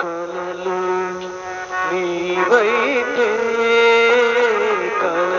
కలలు నీవైతే కల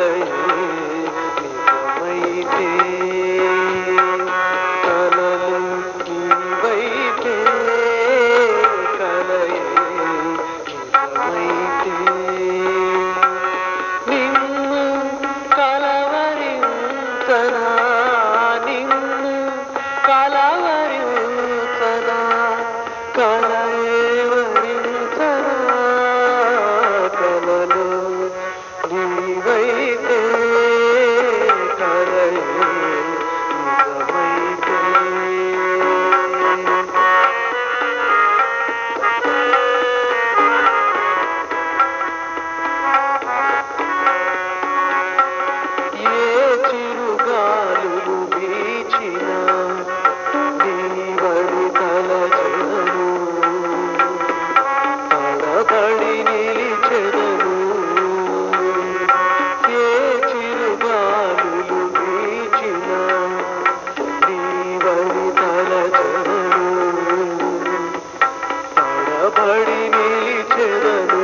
ಬಡಿ ಮೀಚರನು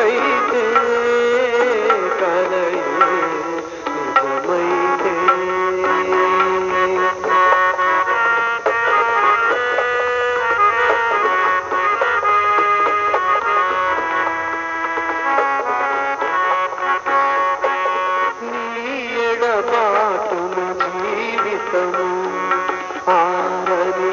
నిజమైతే కలయే నిజమైతే నీ ఎడబాటున జీవితము ఆరని